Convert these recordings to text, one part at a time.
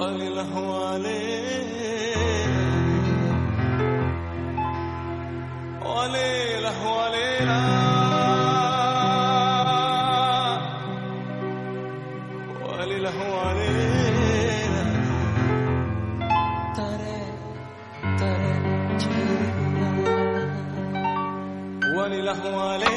وأهل الأهوال وليل وليلا وليله وليلا ترى ترى وليله وليلا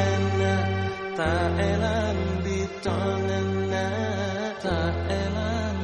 bitonana ta elan bitonana ta elan